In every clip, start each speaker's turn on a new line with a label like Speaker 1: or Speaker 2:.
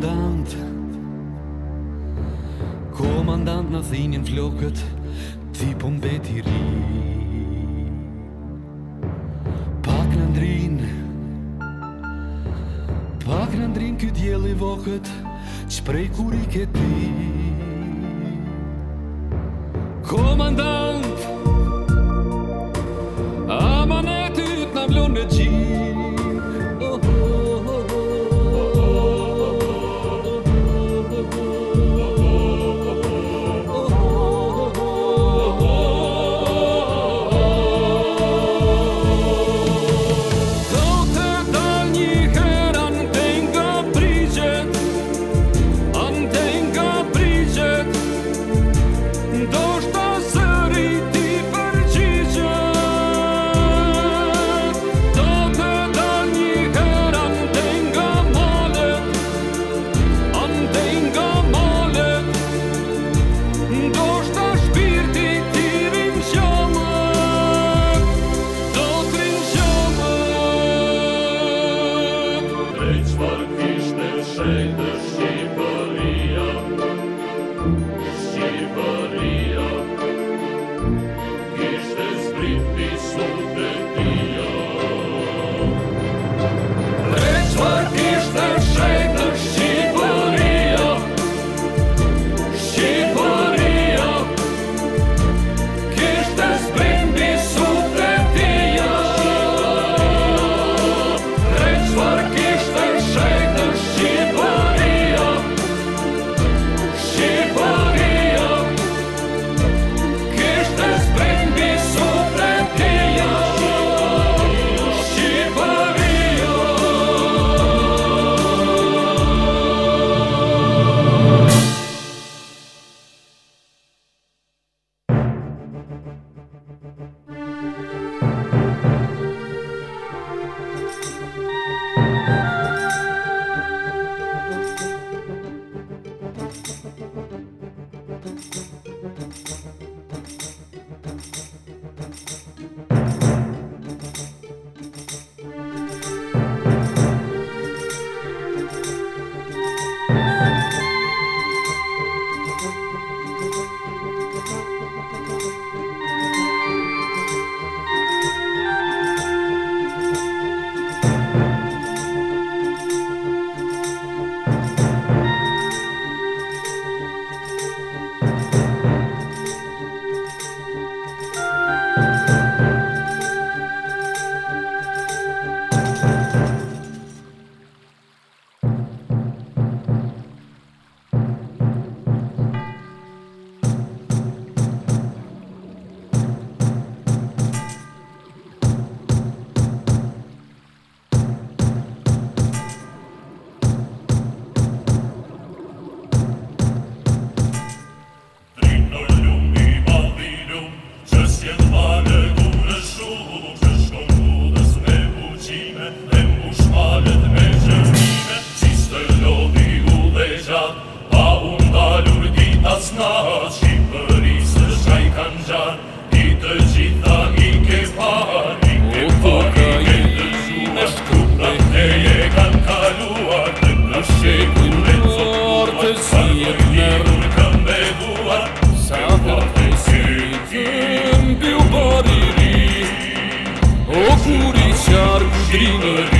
Speaker 1: komandant Komandant në thinin flokët Ti po mbeti ri Pak në ndrin Pak në ndrin kjo djeli vokët Qprej kur i ke ti Komandant driver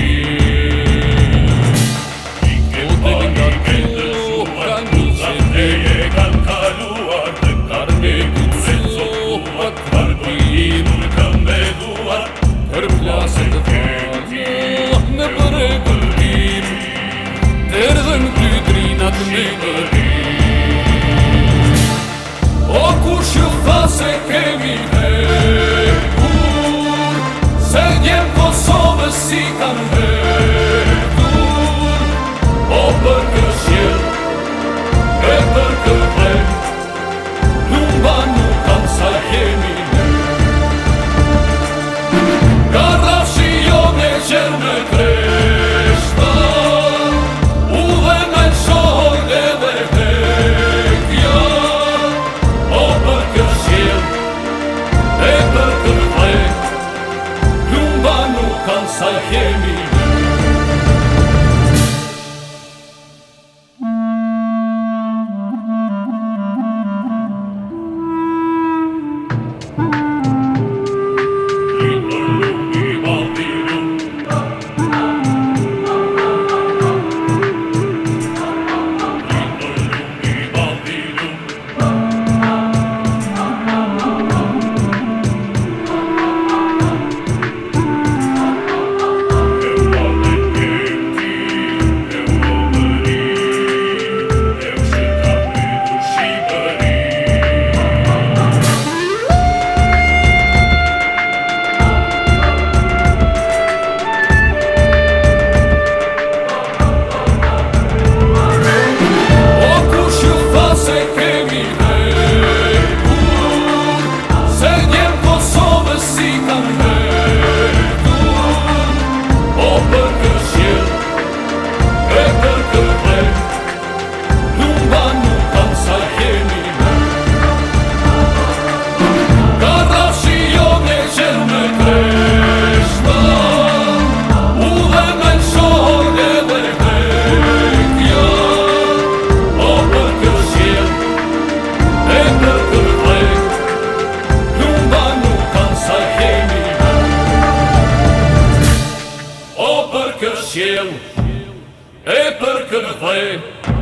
Speaker 1: këtë qelë E për këtë dhe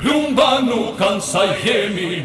Speaker 1: Plumba nuk kanë sa jemi